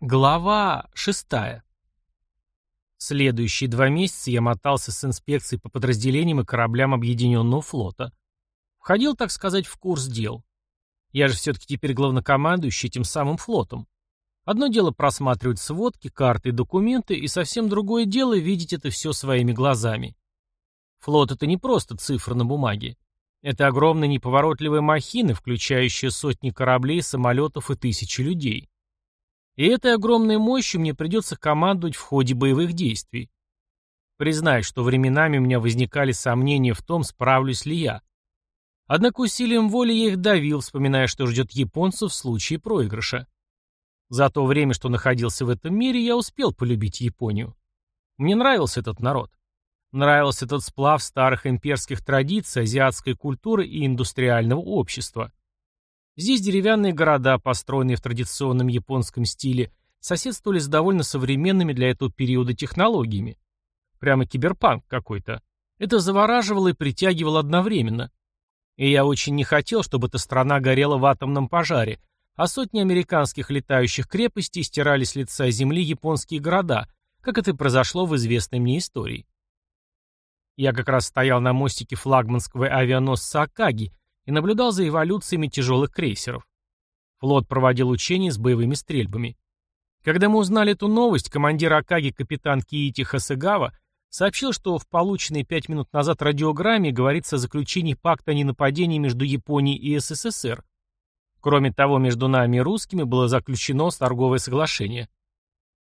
Глава шестая. Следующие два месяца я мотался с инспекцией по подразделениям и кораблям Объединенного флота. Входил, так сказать, в курс дел. Я же все-таки теперь главнокомандующий этим самым флотом. Одно дело просматривать сводки, карты и документы, и совсем другое дело видеть это все своими глазами. Флот — это не просто цифры на бумаге. Это огромная неповоротливая махина, включающая сотни кораблей, самолетов и тысячи людей. И этой огромной мощью мне придется командовать в ходе боевых действий. Признаюсь, что временами у меня возникали сомнения в том, справлюсь ли я. Однако усилием воли я их давил, вспоминая, что ждет японцев в случае проигрыша. За то время, что находился в этом мире, я успел полюбить Японию. Мне нравился этот народ. Нравился этот сплав старых имперских традиций, азиатской культуры и индустриального общества. Здесь деревянные города, построенные в традиционном японском стиле, соседствовали с довольно современными для этого периода технологиями. Прямо киберпанк какой-то. Это завораживало и притягивало одновременно. И я очень не хотел, чтобы эта страна горела в атомном пожаре, а сотни американских летающих крепостей стирали с лица земли японские города, как это произошло в известной мне истории. Я как раз стоял на мостике флагманского авианосца «Акаги», и наблюдал за эволюциями тяжелых крейсеров. Флот проводил учения с боевыми стрельбами. Когда мы узнали эту новость, командир Акаги капитан Киити Хасыгава сообщил, что в полученной пять минут назад радиограмме говорится о заключении пакта о ненападении между Японией и СССР. Кроме того, между нами и русскими было заключено торговое соглашение.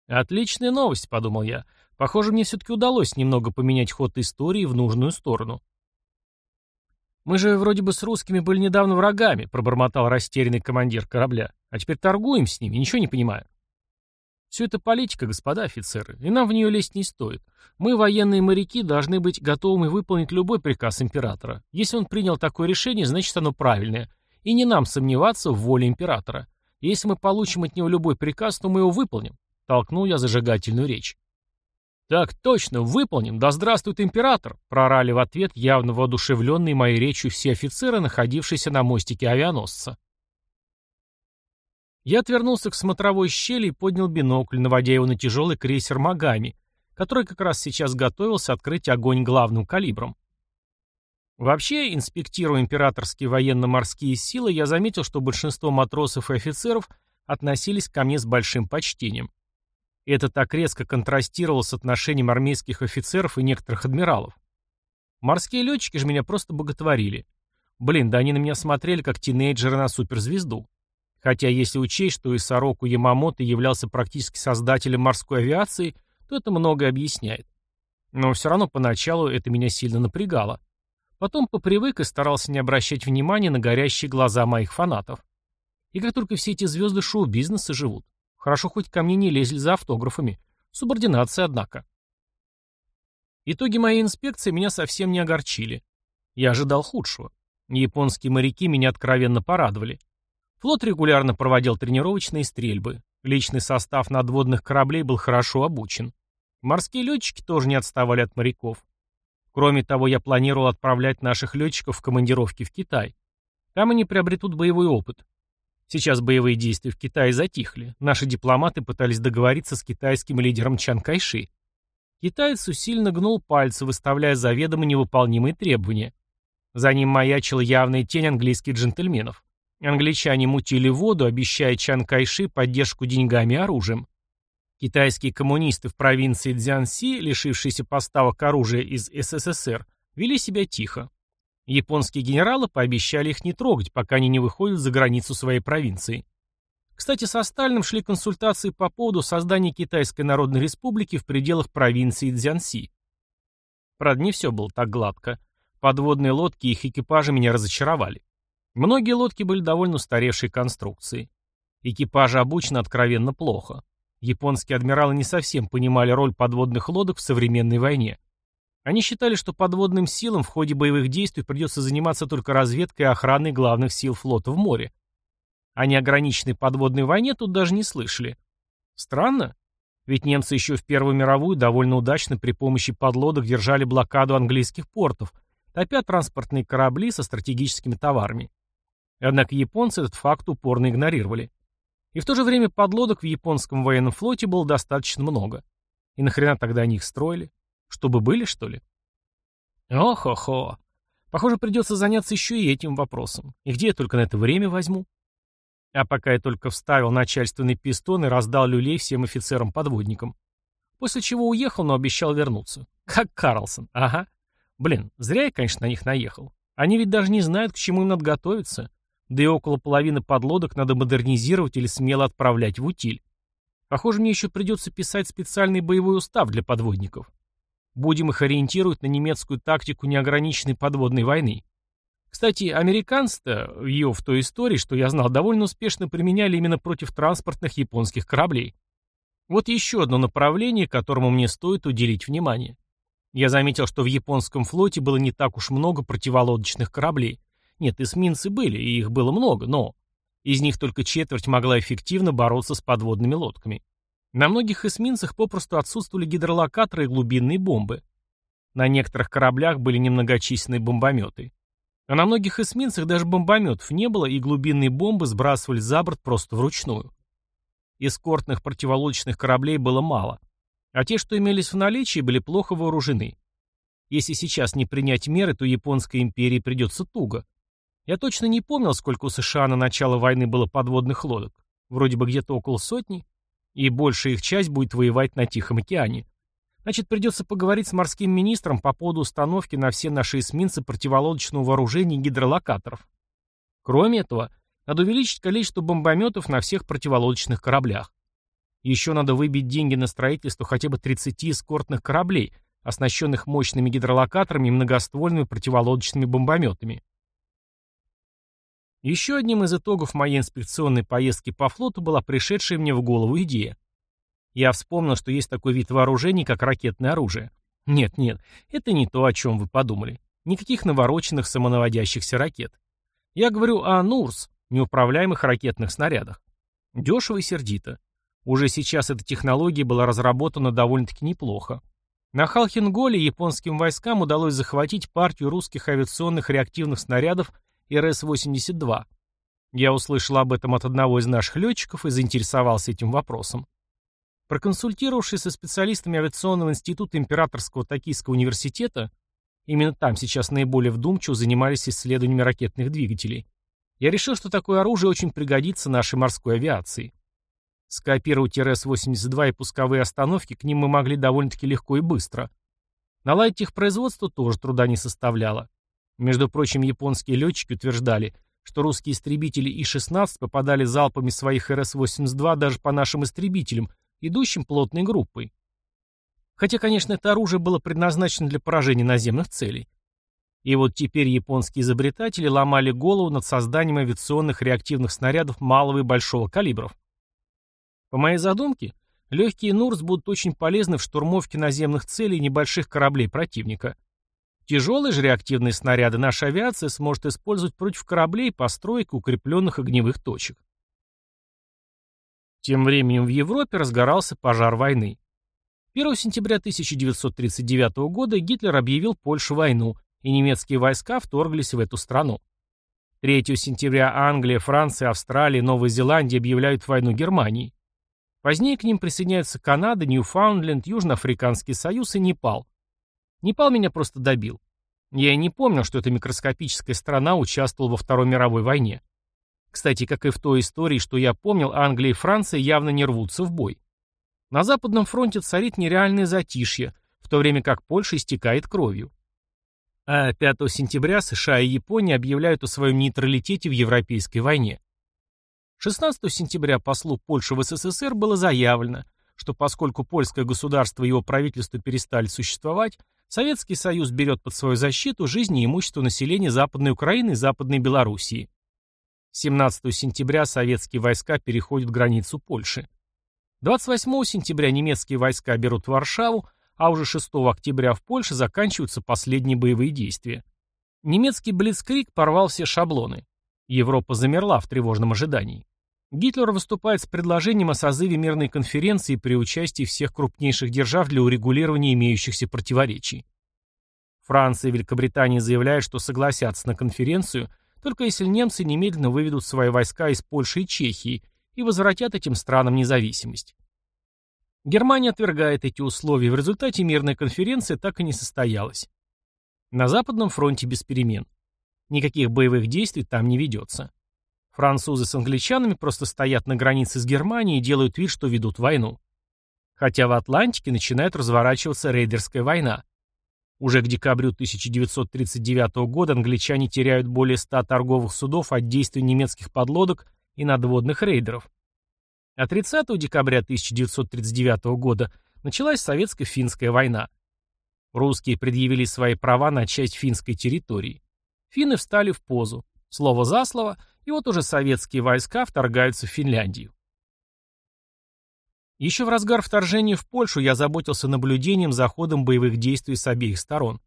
«Отличная новость», — подумал я. «Похоже, мне все-таки удалось немного поменять ход истории в нужную сторону». «Мы же вроде бы с русскими были недавно врагами», — пробормотал растерянный командир корабля. «А теперь торгуем с ними, ничего не понимаю». «Все это политика, господа офицеры, и нам в нее лезть не стоит. Мы, военные моряки, должны быть готовыми выполнить любой приказ императора. Если он принял такое решение, значит оно правильное. И не нам сомневаться в воле императора. Если мы получим от него любой приказ, то мы его выполним», — толкнул я зажигательную речь. «Так точно, выполним, да здравствует император!» прорали в ответ явно воодушевленные моей речью все офицеры, находившиеся на мостике авианосца. Я отвернулся к смотровой щели и поднял бинокль, наводя его на тяжелый крейсер «Магами», который как раз сейчас готовился открыть огонь главным калибром. Вообще, инспектируя императорские военно-морские силы, я заметил, что большинство матросов и офицеров относились ко мне с большим почтением. И это так резко контрастировало с отношением армейских офицеров и некоторых адмиралов. Морские летчики же меня просто боготворили. Блин, да они на меня смотрели как тинейджеры на суперзвезду. Хотя если учесть, что и Сороку Ямамото являлся практически создателем морской авиации, то это многое объясняет. Но все равно поначалу это меня сильно напрягало. Потом попривык и старался не обращать внимания на горящие глаза моих фанатов. И как только все эти звезды шоу-бизнеса живут. Хорошо, хоть ко мне не лезли за автографами. Субординация, однако. Итоги моей инспекции меня совсем не огорчили. Я ожидал худшего. Японские моряки меня откровенно порадовали. Флот регулярно проводил тренировочные стрельбы. Личный состав надводных кораблей был хорошо обучен. Морские летчики тоже не отставали от моряков. Кроме того, я планировал отправлять наших летчиков в командировки в Китай. Там они приобретут боевой опыт. Сейчас боевые действия в Китае затихли. Наши дипломаты пытались договориться с китайским лидером Чан Кайши. Китаец усиленно гнул пальцы, выставляя заведомо невыполнимые требования. За ним маячила явная тень английских джентльменов. Англичане мутили воду, обещая Чан Кайши поддержку деньгами и оружием. Китайские коммунисты в провинции Цзянси, лишившиеся поставок оружия из СССР, вели себя тихо. Японские генералы пообещали их не трогать, пока они не выходят за границу своей провинции. Кстати, со Сталиным шли консультации по поводу создания Китайской Народной Республики в пределах провинции Цзянси. Правда, не все было так гладко. Подводные лодки и их экипажи меня разочаровали. Многие лодки были довольно устаревшей конструкции. Экипажи обучены откровенно плохо. Японские адмиралы не совсем понимали роль подводных лодок в современной войне. Они считали, что подводным силам в ходе боевых действий придется заниматься только разведкой и охраной главных сил флота в море. О неограниченной подводной войне тут даже не слышали. Странно, ведь немцы еще в Первую мировую довольно удачно при помощи подлодок держали блокаду английских портов, топя транспортные корабли со стратегическими товарами. Однако японцы этот факт упорно игнорировали. И в то же время подлодок в японском военном флоте было достаточно много. И нахрена тогда они их строили? Чтобы были, что ли? Ох-охо. Похоже, придется заняться еще и этим вопросом. И где я только на это время возьму? А пока я только вставил начальственный пистон и раздал люлей всем офицерам-подводникам. После чего уехал, но обещал вернуться. Как Карлсон, ага. Блин, зря я, конечно, на них наехал. Они ведь даже не знают, к чему им надо готовиться. Да и около половины подлодок надо модернизировать или смело отправлять в утиль. Похоже, мне еще придется писать специальный боевой устав для подводников. Будем их ориентировать на немецкую тактику неограниченной подводной войны. Кстати, американцы-то ее в той истории, что я знал, довольно успешно применяли именно против транспортных японских кораблей. Вот еще одно направление, которому мне стоит уделить внимание. Я заметил, что в японском флоте было не так уж много противолодочных кораблей. Нет, эсминцы были, и их было много, но из них только четверть могла эффективно бороться с подводными лодками. На многих эсминцах попросту отсутствовали гидролокаторы и глубинные бомбы. На некоторых кораблях были немногочисленные бомбометы. А на многих эсминцах даже бомбометов не было, и глубинные бомбы сбрасывали за борт просто вручную. Эскортных противолодочных кораблей было мало, а те, что имелись в наличии, были плохо вооружены. Если сейчас не принять меры, то Японской империи придется туго. Я точно не помнил, сколько у США на начало войны было подводных лодок. Вроде бы где-то около сотни и большая их часть будет воевать на Тихом океане. Значит, придется поговорить с морским министром по поводу установки на все наши эсминцы противолодочного вооружения и гидролокаторов. Кроме этого, надо увеличить количество бомбометов на всех противолодочных кораблях. Еще надо выбить деньги на строительство хотя бы 30 эскортных кораблей, оснащенных мощными гидролокаторами и многоствольными противолодочными бомбометами. Еще одним из итогов моей инспекционной поездки по флоту была пришедшая мне в голову идея. Я вспомнил, что есть такой вид вооружений, как ракетное оружие. Нет, нет, это не то, о чем вы подумали. Никаких навороченных самонаводящихся ракет. Я говорю о НУРС, неуправляемых ракетных снарядах. Дешево и сердито. Уже сейчас эта технология была разработана довольно-таки неплохо. На Халхинголе японским войскам удалось захватить партию русских авиационных реактивных снарядов РС-82. Я услышал об этом от одного из наших летчиков и заинтересовался этим вопросом. Проконсультировавшись со специалистами авиационного института Императорского Токийского университета, именно там сейчас наиболее вдумчиво занимались исследованиями ракетных двигателей, я решил, что такое оружие очень пригодится нашей морской авиации. Скопировать РС-82 и пусковые остановки к ним мы могли довольно-таки легко и быстро. Наладить их производство тоже труда не составляло. Между прочим, японские летчики утверждали, что русские истребители И-16 попадали залпами своих РС-82 даже по нашим истребителям, идущим плотной группой. Хотя, конечно, это оружие было предназначено для поражения наземных целей. И вот теперь японские изобретатели ломали голову над созданием авиационных реактивных снарядов малого и большого калибров. По моей задумке, легкие НУРС будут очень полезны в штурмовке наземных целей небольших кораблей противника. Тяжелые же реактивные снаряды наша авиация сможет использовать против кораблей, построек укрепленных огневых точек. Тем временем в Европе разгорался пожар войны. 1 сентября 1939 года Гитлер объявил Польшу войну, и немецкие войска вторглись в эту страну. 3 сентября Англия, Франция, Австралия, Новая Зеландия объявляют войну Германии. Позднее к ним присоединяются Канада, Ньюфаундленд, Южноафриканский союз и Непал. Непал меня просто добил. Я и не помнил, что эта микроскопическая страна участвовала во Второй мировой войне. Кстати, как и в той истории, что я помнил, Англия и Франция явно не рвутся в бой. На Западном фронте царит нереальное затишье, в то время как Польша истекает кровью. А 5 сентября США и Япония объявляют о своем нейтралитете в Европейской войне. 16 сентября послу Польши в СССР было заявлено, что поскольку польское государство и его правительство перестали существовать, Советский Союз берет под свою защиту жизни и имущество населения Западной Украины и Западной Белоруссии. 17 сентября советские войска переходят границу Польши. 28 сентября немецкие войска берут Варшаву, а уже 6 октября в Польше заканчиваются последние боевые действия. Немецкий блицкрик порвал все шаблоны. Европа замерла в тревожном ожидании. Гитлер выступает с предложением о созыве мирной конференции при участии всех крупнейших держав для урегулирования имеющихся противоречий. Франция и Великобритания заявляют, что согласятся на конференцию, только если немцы немедленно выведут свои войска из Польши и Чехии и возвратят этим странам независимость. Германия отвергает эти условия, в результате мирная конференция так и не состоялась. На Западном фронте без перемен. Никаких боевых действий там не ведется. Французы с англичанами просто стоят на границе с Германией и делают вид, что ведут войну. Хотя в Атлантике начинает разворачиваться рейдерская война. Уже к декабрю 1939 года англичане теряют более 100 торговых судов от действий немецких подлодок и надводных рейдеров. А 30 декабря 1939 года началась советско-финская война. Русские предъявили свои права на часть финской территории. Финны встали в позу. Слово за слово, и вот уже советские войска вторгаются в Финляндию. Еще в разгар вторжения в Польшу я заботился наблюдением за ходом боевых действий с обеих сторон.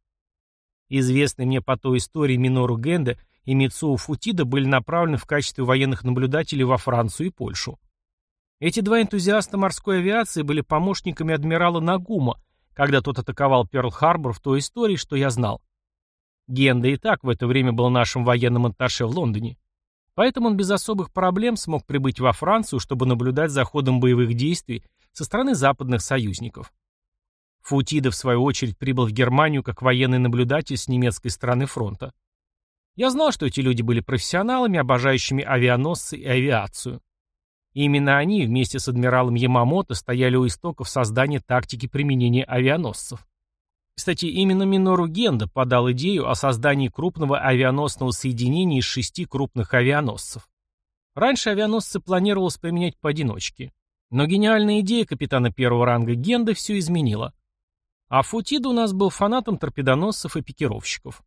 Известные мне по той истории Минору Генде и Мицуо Футида были направлены в качестве военных наблюдателей во Францию и Польшу. Эти два энтузиаста морской авиации были помощниками адмирала Нагума, когда тот атаковал Пёрл-Харбор в той истории, что я знал. Генда и так в это время был нашим военным атташе в Лондоне. Поэтому он без особых проблем смог прибыть во Францию, чтобы наблюдать за ходом боевых действий со стороны западных союзников. Футида, в свою очередь, прибыл в Германию как военный наблюдатель с немецкой стороны фронта. Я знал, что эти люди были профессионалами, обожающими авианосцы и авиацию. И именно они вместе с адмиралом Ямамото стояли у истоков создания тактики применения авианосцев. Кстати, именно Минору Генда подал идею о создании крупного авианосного соединения из шести крупных авианосцев. Раньше авианосцы планировалось применять поодиночке. Но гениальная идея капитана первого ранга Генда все изменила. А Футида у нас был фанатом торпедоносцев и пикировщиков.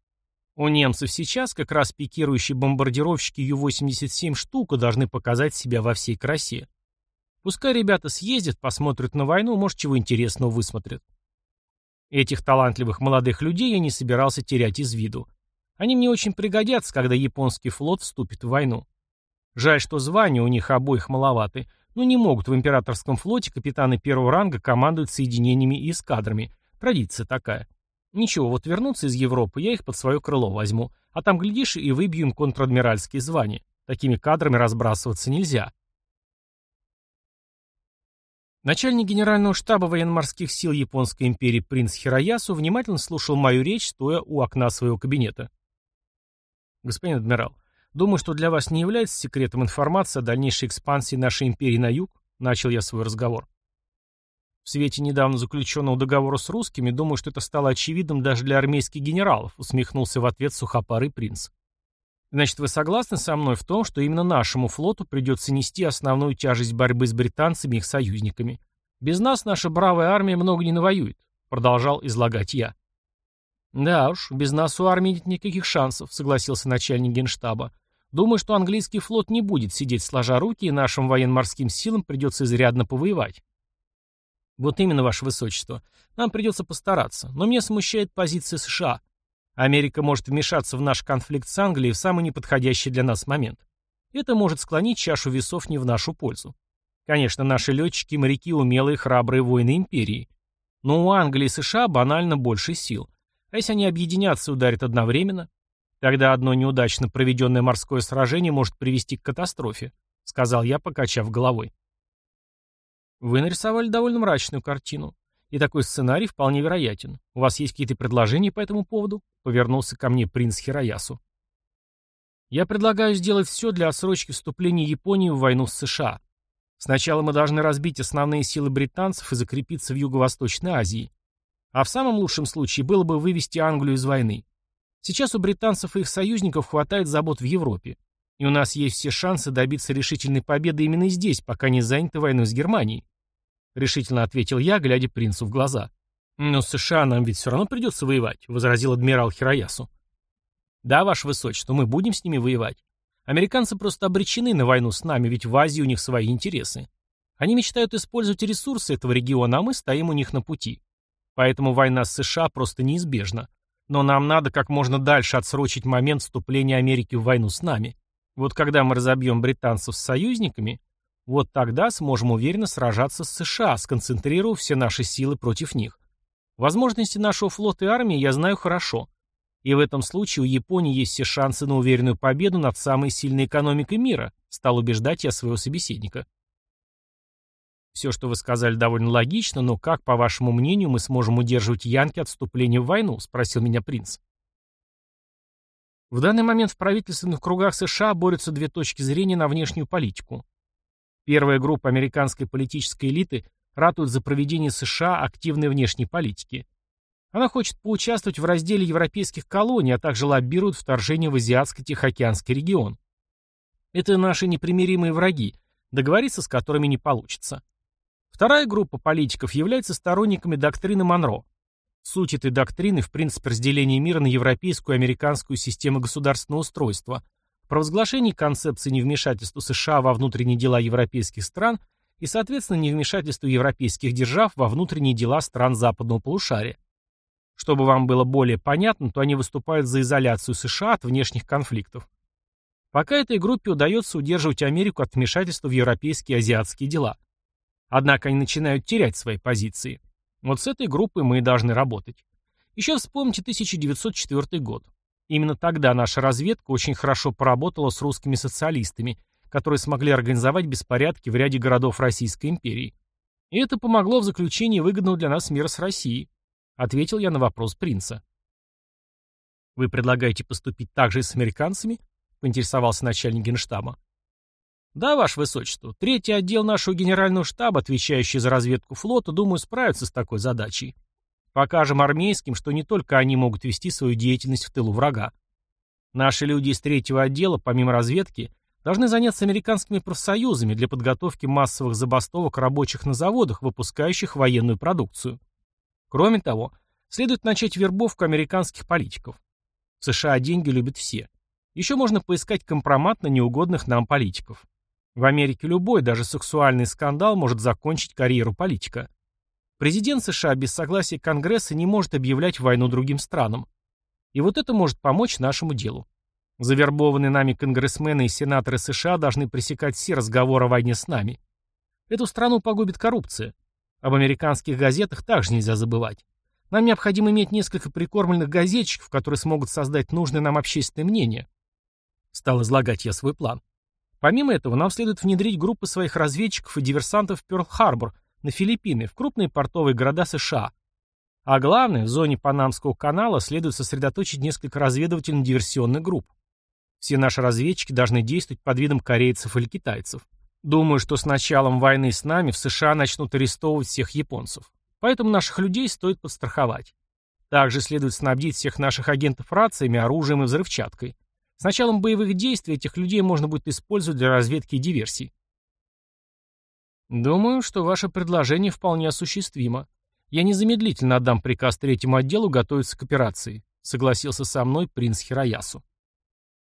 У немцев сейчас как раз пикирующие бомбардировщики Ю-87 штука должны показать себя во всей красе. Пускай ребята съездят, посмотрят на войну, может, чего интересного высмотрят. Этих талантливых молодых людей я не собирался терять из виду. Они мне очень пригодятся, когда японский флот вступит в войну. Жаль, что звания у них обоих маловаты, но не могут в императорском флоте капитаны первого ранга командовать соединениями и эскадрами. Традиция такая. Ничего, вот вернутся из Европы, я их под свое крыло возьму. А там, глядишь, и выбью им контр-адмиральские звания. Такими кадрами разбрасываться нельзя. Начальник Генерального штаба военно-морских сил Японской империи принц Хироясу внимательно слушал мою речь, стоя у окна своего кабинета. Господин адмирал, думаю, что для вас не является секретом информация о дальнейшей экспансии нашей империи на юг, начал я свой разговор. В свете недавно заключенного договора с русскими, думаю, что это стало очевидным даже для армейских генералов, усмехнулся в ответ сухопарый принц. Значит, вы согласны со мной в том, что именно нашему флоту придется нести основную тяжесть борьбы с британцами и их союзниками? Без нас наша бравая армия много не навоюет, продолжал излагать я. Да уж, без нас у армии нет никаких шансов, согласился начальник генштаба. Думаю, что английский флот не будет сидеть сложа руки, и нашим военно-морским силам придется изрядно повоевать. Вот именно, ваше высочество. Нам придется постараться, но меня смущает позиция США. Америка может вмешаться в наш конфликт с Англией в самый неподходящий для нас момент. Это может склонить чашу весов не в нашу пользу. Конечно, наши летчики моряки умелые храбрые воины империи. Но у Англии и США банально больше сил. А если они объединятся и ударят одновременно? Тогда одно неудачно проведенное морское сражение может привести к катастрофе, сказал я, покачав головой. Вы нарисовали довольно мрачную картину. И такой сценарий вполне вероятен. У вас есть какие-то предложения по этому поводу? Повернулся ко мне принц Хироясу. Я предлагаю сделать все для отсрочки вступления Японии в войну с США. Сначала мы должны разбить основные силы британцев и закрепиться в Юго-Восточной Азии. А в самом лучшем случае было бы вывести Англию из войны. Сейчас у британцев и их союзников хватает забот в Европе. И у нас есть все шансы добиться решительной победы именно здесь, пока не заняты войной с Германией. — решительно ответил я, глядя принцу в глаза. «Но США нам ведь все равно придется воевать», — возразил адмирал Хироясу. «Да, ваше высочество, мы будем с ними воевать. Американцы просто обречены на войну с нами, ведь в Азии у них свои интересы. Они мечтают использовать ресурсы этого региона, а мы стоим у них на пути. Поэтому война с США просто неизбежна. Но нам надо как можно дальше отсрочить момент вступления Америки в войну с нами. Вот когда мы разобьем британцев с союзниками, вот тогда сможем уверенно сражаться с США, сконцентрировав все наши силы против них. Возможности нашего флота и армии я знаю хорошо. И в этом случае у Японии есть все шансы на уверенную победу над самой сильной экономикой мира, стал убеждать я своего собеседника. Все, что вы сказали, довольно логично, но как, по вашему мнению, мы сможем удерживать Янки от вступления в войну? Спросил меня принц. В данный момент в правительственных кругах США борются две точки зрения на внешнюю политику. Первая группа американской политической элиты ратует за проведение США активной внешней политики. Она хочет поучаствовать в разделе европейских колоний, а также лоббирует вторжение в Азиатско-Тихоокеанский регион. Это наши непримиримые враги, договориться с которыми не получится. Вторая группа политиков является сторонниками доктрины Монро. Суть этой доктрины в принципе разделения мира на европейскую и американскую системы государственного устройства, провозглашении концепции невмешательства США во внутренние дела европейских стран и, соответственно, невмешательства европейских держав во внутренние дела стран западного полушария. Чтобы вам было более понятно, то они выступают за изоляцию США от внешних конфликтов. Пока этой группе удается удерживать Америку от вмешательства в европейские и азиатские дела. Однако они начинают терять свои позиции. Вот с этой группой мы и должны работать. Еще вспомните 1904 год. Именно тогда наша разведка очень хорошо поработала с русскими социалистами, которые смогли организовать беспорядки в ряде городов Российской империи. И это помогло в заключении выгодного для нас мира с Россией. Ответил я на вопрос принца. «Вы предлагаете поступить так же и с американцами?» — поинтересовался начальник генштаба. «Да, Ваше Высочество, третий отдел нашего генерального штаба, отвечающий за разведку флота, думаю, справится с такой задачей. Покажем армейским, что не только они могут вести свою деятельность в тылу врага. Наши люди из третьего отдела, помимо разведки, должны заняться американскими профсоюзами для подготовки массовых забастовок рабочих на заводах, выпускающих военную продукцию. Кроме того, следует начать вербовку американских политиков. В США деньги любят все. Еще можно поискать компромат на неугодных нам политиков. В Америке любой, даже сексуальный скандал может закончить карьеру политика. Президент США без согласия Конгресса не может объявлять войну другим странам. И вот это может помочь нашему делу. Завербованные нами конгрессмены и сенаторы США должны пресекать все разговоры о войне с нами. Эту страну погубит коррупция. Об американских газетах также нельзя забывать. Нам необходимо иметь несколько прикормленных газетчиков, которые смогут создать нужное нам общественное мнение. Стал излагать я свой план. Помимо этого, нам следует внедрить группы своих разведчиков и диверсантов в Пёрл-Харбор, на Филиппины, в крупные портовые города США. А главное, в зоне Панамского канала следует сосредоточить несколько разведывательно-диверсионных групп. Все наши разведчики должны действовать под видом корейцев или китайцев. Думаю, что с началом войны с нами в США начнут арестовывать всех японцев. Поэтому наших людей стоит подстраховать. Также следует снабдить всех наших агентов рациями, оружием и взрывчаткой. С началом боевых действий этих людей можно будет использовать для разведки и диверсий. Думаю, что ваше предложение вполне осуществимо. Я незамедлительно отдам приказ третьему отделу готовиться к операции, согласился со мной принц Хироясу.